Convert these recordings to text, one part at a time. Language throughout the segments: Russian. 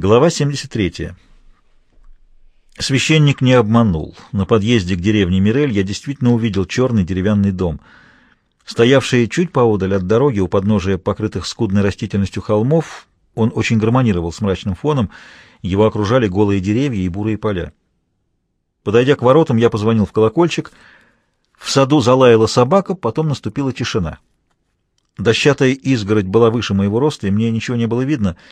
Глава 73. Священник не обманул. На подъезде к деревне Мирель я действительно увидел черный деревянный дом. Стоявший чуть поодаль от дороги у подножия покрытых скудной растительностью холмов, он очень гармонировал с мрачным фоном, его окружали голые деревья и бурые поля. Подойдя к воротам, я позвонил в колокольчик. В саду залаяла собака, потом наступила тишина. Дощатая изгородь была выше моего роста, и мне ничего не было видно —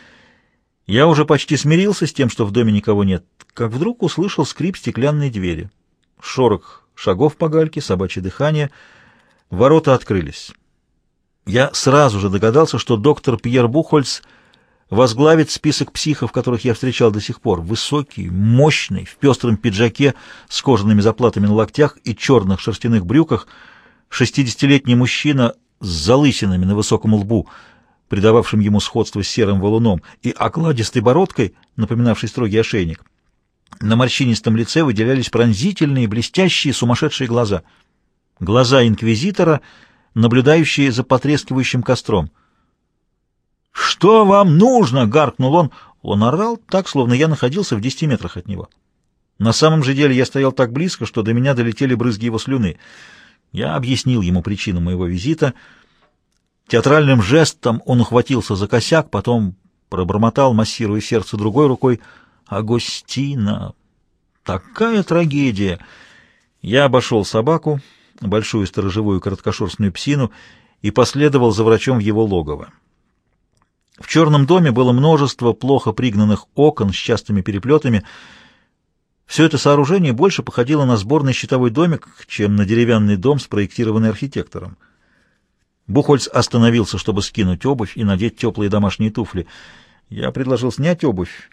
я уже почти смирился с тем, что в доме никого нет, как вдруг услышал скрип стеклянной двери. Шорох шагов по гальке, собачье дыхание. Ворота открылись. Я сразу же догадался, что доктор Пьер Бухольц возглавит список психов, которых я встречал до сих пор. Высокий, мощный, в пестром пиджаке с кожаными заплатами на локтях и черных шерстяных брюках, шестидесятилетний мужчина с залысинами на высоком лбу — придававшим ему сходство с серым валуном, и окладистой бородкой, напоминавшей строгий ошейник. На морщинистом лице выделялись пронзительные, блестящие, сумасшедшие глаза. Глаза инквизитора, наблюдающие за потрескивающим костром. «Что вам нужно?» — гаркнул он. Он орал так, словно я находился в десяти метрах от него. На самом же деле я стоял так близко, что до меня долетели брызги его слюны. Я объяснил ему причину моего визита — Театральным жестом он ухватился за косяк, потом пробормотал, массируя сердце другой рукой. «Агостина! Такая трагедия!» Я обошел собаку, большую сторожевую короткошерстную псину, и последовал за врачом в его логово. В черном доме было множество плохо пригнанных окон с частыми переплетами. Все это сооружение больше походило на сборный щитовой домик, чем на деревянный дом, спроектированный архитектором. Бухольц остановился, чтобы скинуть обувь и надеть теплые домашние туфли. Я предложил снять обувь.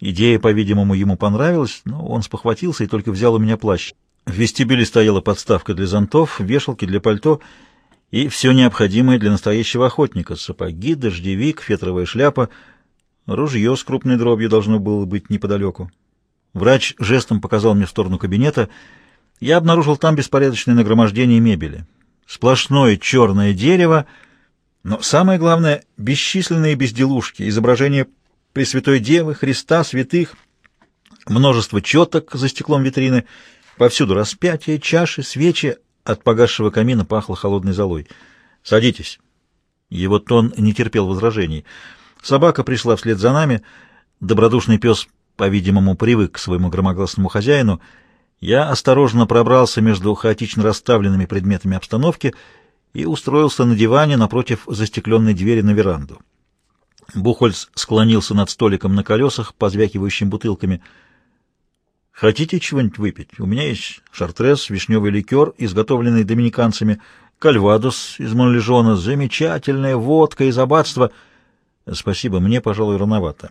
Идея, по-видимому, ему понравилась, но он спохватился и только взял у меня плащ. В вестибюле стояла подставка для зонтов, вешалки для пальто и все необходимое для настоящего охотника — сапоги, дождевик, фетровая шляпа. Ружье с крупной дробью должно было быть неподалеку. Врач жестом показал мне в сторону кабинета. Я обнаружил там беспорядочное нагромождение мебели сплошное черное дерево, но самое главное — бесчисленные безделушки, изображения Пресвятой Девы, Христа, святых, множество четок за стеклом витрины, повсюду распятия, чаши, свечи, от погасшего камина пахло холодной золой. «Садитесь». Его тон не терпел возражений. Собака пришла вслед за нами. Добродушный пес, по-видимому, привык к своему громогласному хозяину — я осторожно пробрался между хаотично расставленными предметами обстановки и устроился на диване напротив застекленной двери на веранду. Бухольц склонился над столиком на колесах, позвякивающим бутылками. «Хотите чего-нибудь выпить? У меня есть шартрез, вишневый ликер, изготовленный доминиканцами, кальвадос из Монлежона, замечательная водка из аббатства. Спасибо, мне, пожалуй, рановато».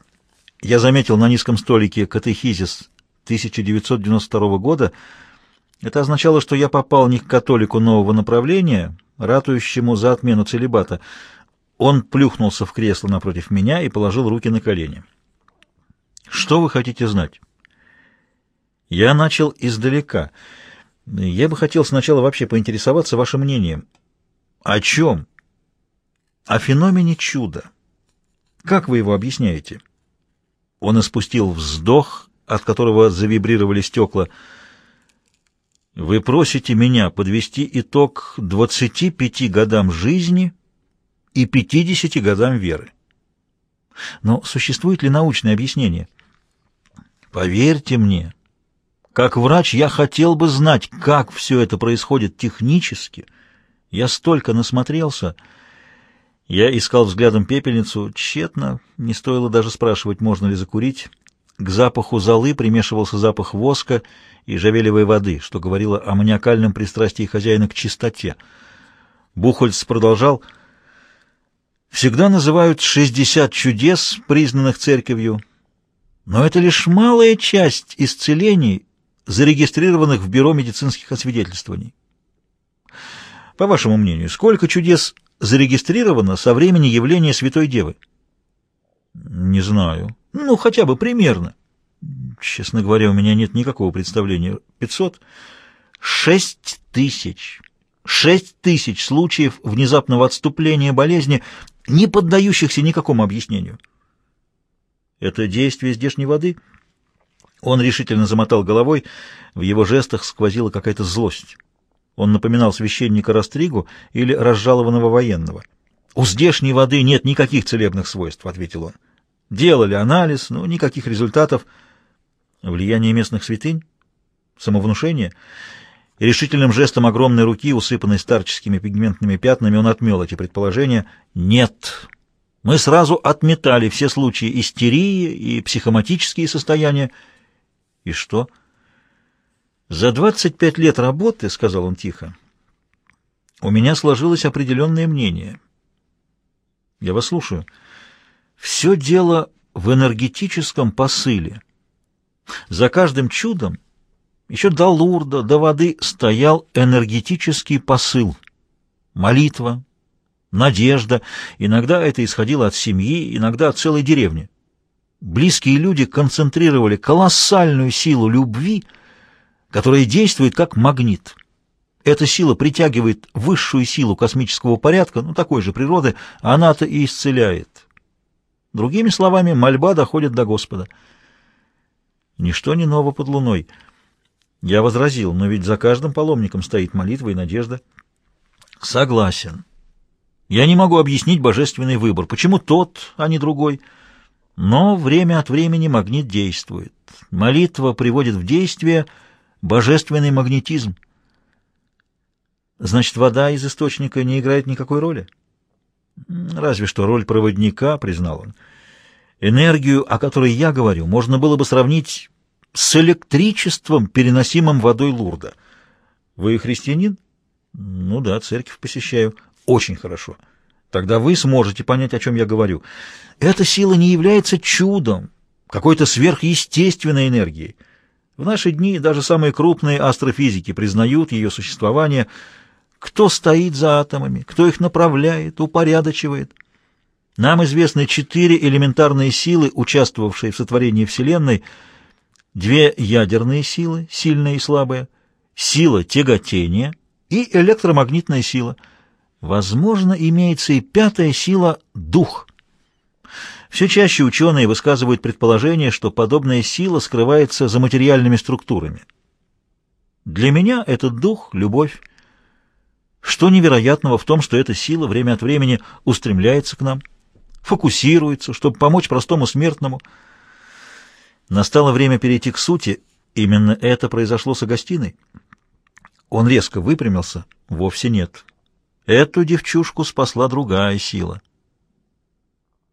Я заметил на низком столике катехизис 1992 года, это означало, что я попал не к католику нового направления, ратующему за отмену целебата. Он плюхнулся в кресло напротив меня и положил руки на колени. «Что вы хотите знать?» Я начал издалека. Я бы хотел сначала вообще поинтересоваться вашим мнением. О чем? О феномене чуда. Как вы его объясняете? Он испустил вздох от которого завибрировали стекла. «Вы просите меня подвести итог 25 годам жизни и 50 годам веры. Но существует ли научное объяснение? Поверьте мне, как врач я хотел бы знать, как все это происходит технически. Я столько насмотрелся». Я искал взглядом пепельницу, тщетно, не стоило даже спрашивать, можно ли закурить. К запаху золы примешивался запах воска и жавелевой воды, что говорило о маниакальном пристрастии хозяина к чистоте. Бухольц продолжал. «Всегда называют шестьдесят чудес, признанных церковью, но это лишь малая часть исцелений, зарегистрированных в Бюро медицинских освидетельствований. По вашему мнению, сколько чудес зарегистрировано со времени явления Святой Девы?» «Не знаю». Ну, хотя бы примерно. Честно говоря, у меня нет никакого представления. Пятьсот? Шесть тысяч. Шесть тысяч случаев внезапного отступления болезни, не поддающихся никакому объяснению. Это действие здешней воды? Он решительно замотал головой, в его жестах сквозила какая-то злость. Он напоминал священника Растригу или разжалованного военного. «У здешней воды нет никаких целебных свойств», — ответил он. «Делали анализ, но никаких результатов. Влияние местных святынь? Самовнушение?» И решительным жестом огромной руки, усыпанной старческими пигментными пятнами, он отмел эти предположения. «Нет, мы сразу отметали все случаи истерии и психоматические состояния. И что? За 25 лет работы, — сказал он тихо, — у меня сложилось определенное мнение. Я вас слушаю. Все дело в энергетическом посыле. За каждым чудом, еще до Лурда, до воды, стоял энергетический посыл. Молитва, надежда. Иногда это исходило от семьи, иногда от целой деревни. Близкие люди концентрировали колоссальную силу любви, которая действует как магнит. Эта сила притягивает высшую силу космического порядка, ну, такой же природы, она-то и исцеляет. Другими словами, мольба доходит до Господа. Ничто не ново под луной. Я возразил, но ведь за каждым паломником стоит молитва и надежда. Согласен. Я не могу объяснить божественный выбор, почему тот, а не другой. Но время от времени магнит действует. Молитва приводит в действие божественный магнетизм. Значит, вода из источника не играет никакой роли? Разве что роль проводника, признал он. Энергию, о которой я говорю, можно было бы сравнить с электричеством, переносимым водой Лурда. Вы христианин? Ну да, церковь посещаю. Очень хорошо. Тогда вы сможете понять, о чем я говорю. Эта сила не является чудом, какой-то сверхъестественной энергией. В наши дни даже самые крупные астрофизики признают ее существование. Кто стоит за атомами, кто их направляет, упорядочивает. Нам известны четыре элементарные силы, участвовавшие в сотворении Вселенной. Две ядерные силы, сильная и слабая, сила тяготения и электромагнитная сила — Возможно, имеется и пятая сила — дух. Все чаще ученые высказывают предположение, что подобная сила скрывается за материальными структурами. Для меня этот дух — любовь. Что невероятного в том, что эта сила время от времени устремляется к нам, фокусируется, чтобы помочь простому смертному. Настало время перейти к сути. Именно это произошло с Агастиной. Он резко выпрямился. Вовсе нет. Эту девчушку спасла другая сила.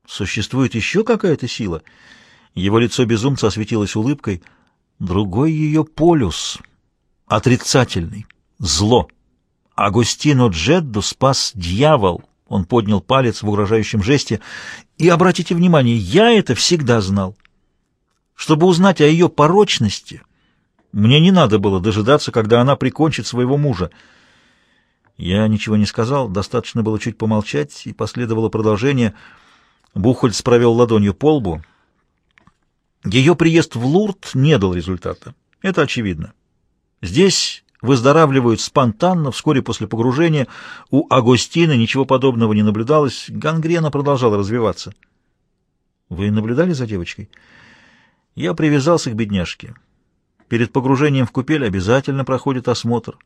Существует еще какая-то сила? Его лицо безумца осветилось улыбкой. Другой ее полюс. Отрицательный. Зло. Агустино Джедду спас дьявол. Он поднял палец в угрожающем жесте. И обратите внимание, я это всегда знал. Чтобы узнать о ее порочности, мне не надо было дожидаться, когда она прикончит своего мужа. Я ничего не сказал, достаточно было чуть помолчать, и последовало продолжение. Бухольц провел ладонью по лбу. Ее приезд в Лурд не дал результата. Это очевидно. Здесь выздоравливают спонтанно, вскоре после погружения. У Агостина ничего подобного не наблюдалось, гангрена продолжала развиваться. Вы наблюдали за девочкой? Я привязался к бедняжке. Перед погружением в купель обязательно проходит осмотр.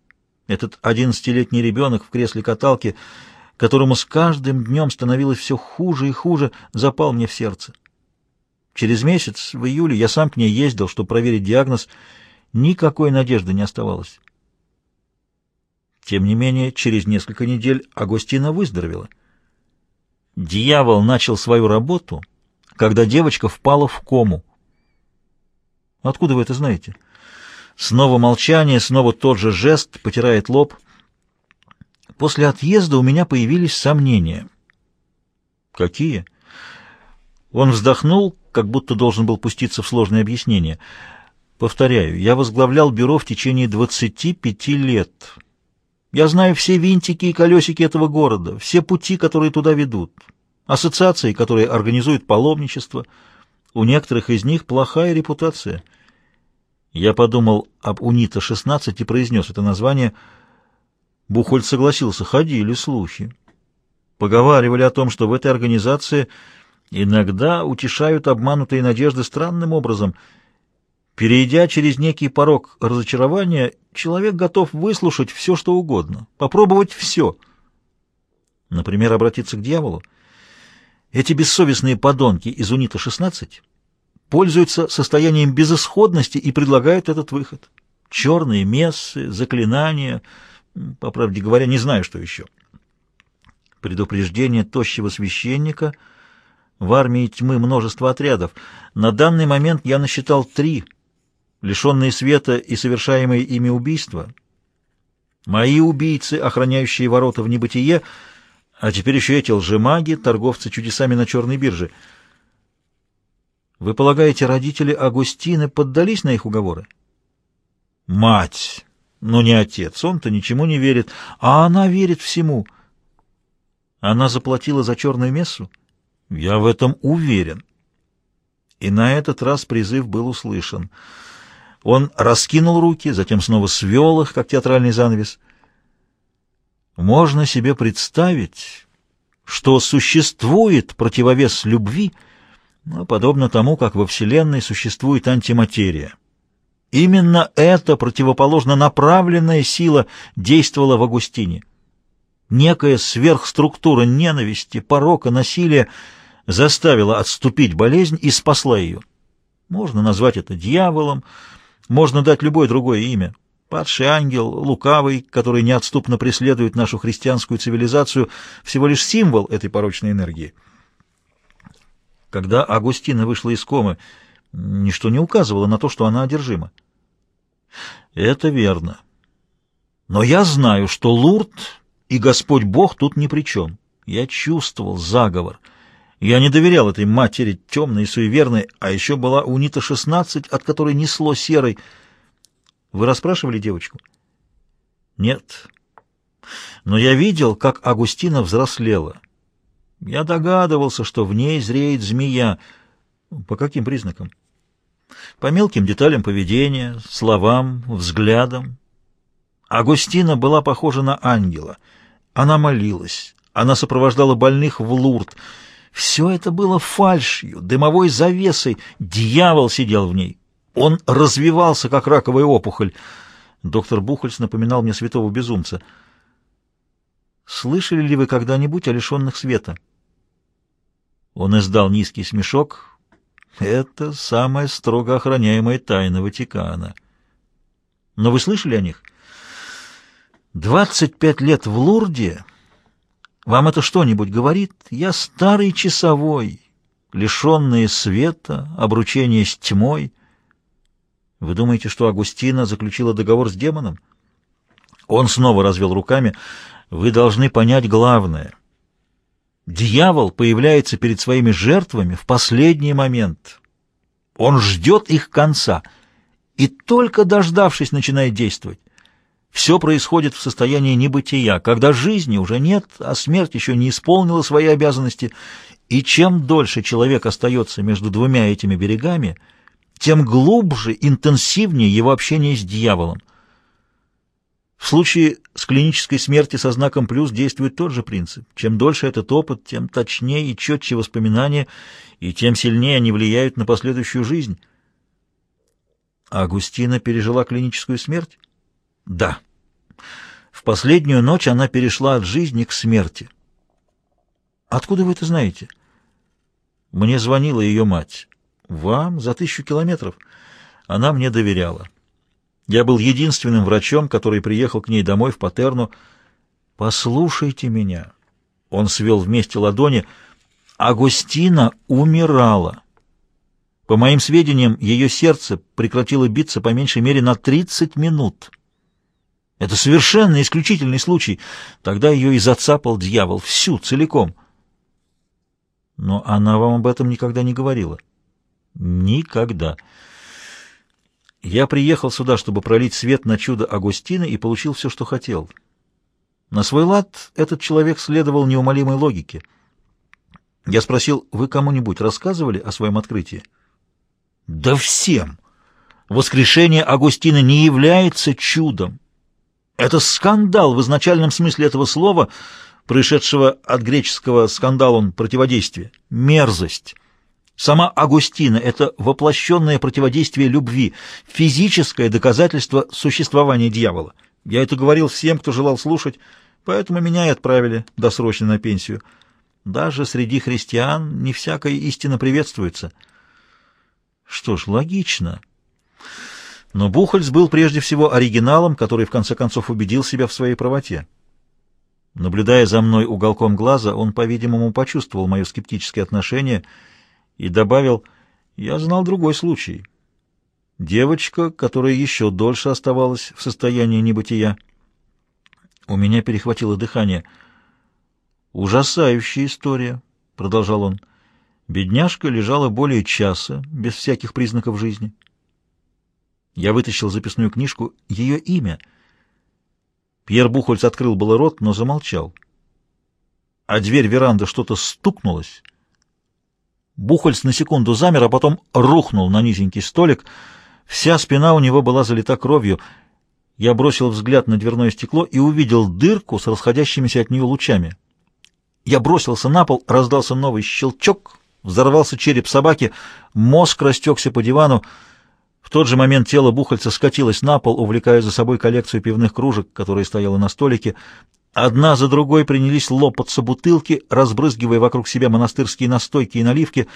Этот одиннадцатилетний ребенок в кресле каталки, которому с каждым днем становилось все хуже и хуже, запал мне в сердце. Через месяц, в июле, я сам к ней ездил, чтобы проверить диагноз. Никакой надежды не оставалось. Тем не менее, через несколько недель Агустина выздоровела. Дьявол начал свою работу, когда девочка впала в кому. Откуда вы это знаете? — Снова молчание, снова тот же жест, потирает лоб. После отъезда у меня появились сомнения. Какие? Он вздохнул, как будто должен был пуститься в сложное объяснение. Повторяю, я возглавлял бюро в течение 25 лет. Я знаю все винтики и колесики этого города, все пути, которые туда ведут, ассоциации, которые организуют паломничество. У некоторых из них плохая репутация — я подумал об УНИТа-16 и произнес это название. Бухольд согласился, ходили слухи. Поговаривали о том, что в этой организации Иногда утешают обманутые надежды странным образом. Перейдя через некий порог разочарования, человек готов выслушать все, что угодно, попробовать все. Например, обратиться к дьяволу. Эти бессовестные подонки из УНИТа-16 пользуются состоянием безысходности и предлагают этот выход. Черные мессы, заклинания, по правде говоря, не знаю, что еще. Предупреждение тощего священника — в армии тьмы множество отрядов. На данный момент я насчитал три, лишенные света и совершаемые ими убийства. Мои убийцы, охраняющие ворота в небытие, а теперь еще эти лжемаги, торговцы чудесами на черной бирже. Вы полагаете, родители Агустины поддались на их уговоры? Мать! Но не отец, он-то ничему не верит, а она верит всему. Она заплатила за черную мессу? Я в этом уверен. И на этот раз призыв был услышан. Он раскинул руки, затем снова свел их, как театральный занавес. Можно себе представить, что существует противовес любви, ну, подобно тому, как во Вселенной существует антиматерия. Именно эта противоположно направленная сила действовала в Агустине. Некая сверхструктура ненависти, порока, насилия заставила отступить болезнь и спасла ее. Можно назвать это дьяволом, можно дать любое другое имя. Падший ангел, лукавый, который неотступно преследует нашу христианскую цивилизацию, всего лишь символ этой порочной энергии. Когда Агустина вышла из комы, ничто не указывало на то, что она одержима. Это верно. Но я знаю, что Лурд и Господь Бог тут ни при чем. Я чувствовал заговор. Я не доверял этой матери темной и суеверной, а еще была унита-16, от которой несло серой. Вы расспрашивали девочку? Нет. Но я видел, как Агустина взрослела. Я догадывался, что в ней зреет змея. По каким признакам? По мелким деталям поведения, словам, взглядам. Агустина была похожа на ангела. Она молилась, она сопровождала больных в Лурд — все это было фальшью, дымовой завесой. Дьявол сидел в ней. Он развивался, как раковая опухоль. Доктор Бухольц напоминал мне святого безумца. «Слышали ли вы когда-нибудь о лишенных света?» Он издал низкий смешок. «Это самая строго охраняемая тайна Ватикана». «Но вы слышали о них?» «Двадцать пять лет в Лурде...» Вам это что-нибудь говорит? Я старый часовой, лишенный света, обручение с тьмой. Вы думаете, что Агустина заключила договор с демоном? Он снова развел руками. Вы должны понять главное. Дьявол появляется перед своими жертвами в последний момент. Он ждет их конца и только дождавшись начинает действовать. Все происходит в состоянии небытия, когда жизни уже нет, а смерть еще не исполнила свои обязанности. И чем дольше человек остается между двумя этими берегами, тем глубже, интенсивнее его общение с дьяволом. В случае с клинической смерти со знаком «плюс» действует тот же принцип. Чем дольше этот опыт, тем точнее и четче воспоминания, и тем сильнее они влияют на последующую жизнь. Агустина пережила клиническую смерть? Да. Последнюю ночь она перешла от жизни к смерти. Откуда вы это знаете? Мне звонила ее мать. Вам за тысячу километров. Она мне доверяла. Я был единственным врачом, который приехал к ней домой в Патерну. Послушайте меня. Он свел вместе ладони. Агустина умирала. По моим сведениям, ее сердце прекратило биться по меньшей мере на 30 минут. Это совершенно исключительный случай. Тогда ее и зацапал дьявол, всю, целиком. Но она вам об этом никогда не говорила? Никогда. Я приехал сюда, чтобы пролить свет на чудо Агустина и получил все, что хотел. На свой лад этот человек следовал неумолимой логике. Я спросил, вы кому-нибудь рассказывали о своем открытии? Да всем! Воскрешение Агустина не является чудом. Это скандал в изначальном смысле этого слова. происшедшего от греческого скандала противодействия. Мерзость. Сама Агустина — это воплощенное противодействие любви, физическое доказательство существования дьявола. Я это говорил всем, кто желал слушать, поэтому меня и отправили досрочно на пенсию. Даже среди христиан не всякая истина приветствуется. Что ж, логично. Но Бухольц был прежде всего оригиналом, который в конце концов убедил себя в своей правоте. Наблюдая за мной уголком глаза, он, по-видимому, почувствовал мое скептическое отношение и добавил, «Я знал другой случай. Девочка, которая еще дольше оставалась в состоянии небытия». У меня перехватило дыхание. «Ужасающая история», — продолжал он. «Бедняжка лежала более часа, без всяких признаков жизни». Я вытащил записную книжку. Ее имя. Пьер Бухольц открыл было рот, но замолчал. А дверь веранды что-то стукнулась. Бухольц на секунду замер, а потом рухнул на низенький столик. Вся спина у него была залита кровью. Я бросил взгляд на дверное стекло и увидел дырку с расходящимися от нее лучами. Я бросился на пол, раздался новый щелчок, взорвался череп собаки, мозг растекся по дивану. В тот же момент тело Бухальца скатилось на пол, увлекая за собой коллекцию пивных кружек, которая стояла на столике. Одна за другой принялись лопаться бутылки, разбрызгивая вокруг себя монастырские настойки и наливки.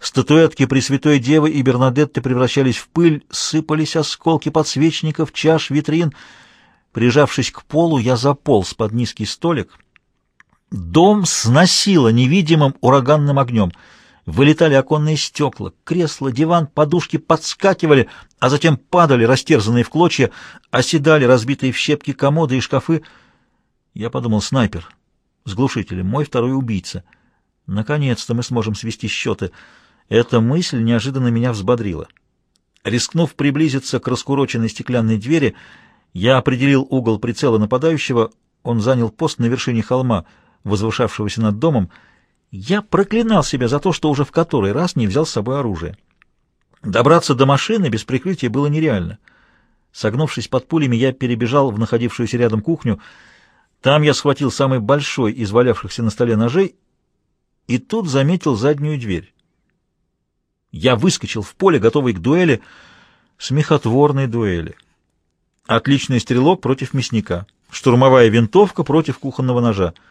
Статуэтки Пресвятой Девы и Бернадетты превращались в пыль, сыпались осколки подсвечников, чаш, витрин. Прижавшись к полу, я заполз под низкий столик. Дом сносило невидимым ураганным огнем — Вылетали оконные стекла, кресла, диван, подушки подскакивали, а затем падали, растерзанные в клочья, оседали разбитые в щепки комоды и шкафы. Я подумал, снайпер с глушителем, мой второй убийца. Наконец-то мы сможем свести счеты. Эта мысль неожиданно меня взбодрила. Рискнув приблизиться к раскуроченной стеклянной двери, я определил угол прицела нападающего. Он занял пост на вершине холма, возвышавшегося над домом, я проклинал себя за то, что уже в который раз не взял с собой оружие. Добраться до машины без прикрытия было нереально. Согнувшись под пулями, я перебежал в находившуюся рядом кухню. Там я схватил самый большой из валявшихся на столе ножей и тут заметил заднюю дверь. Я выскочил в поле, готовый к дуэли, смехотворной дуэли. Отличный стрелок против мясника, штурмовая винтовка против кухонного ножа —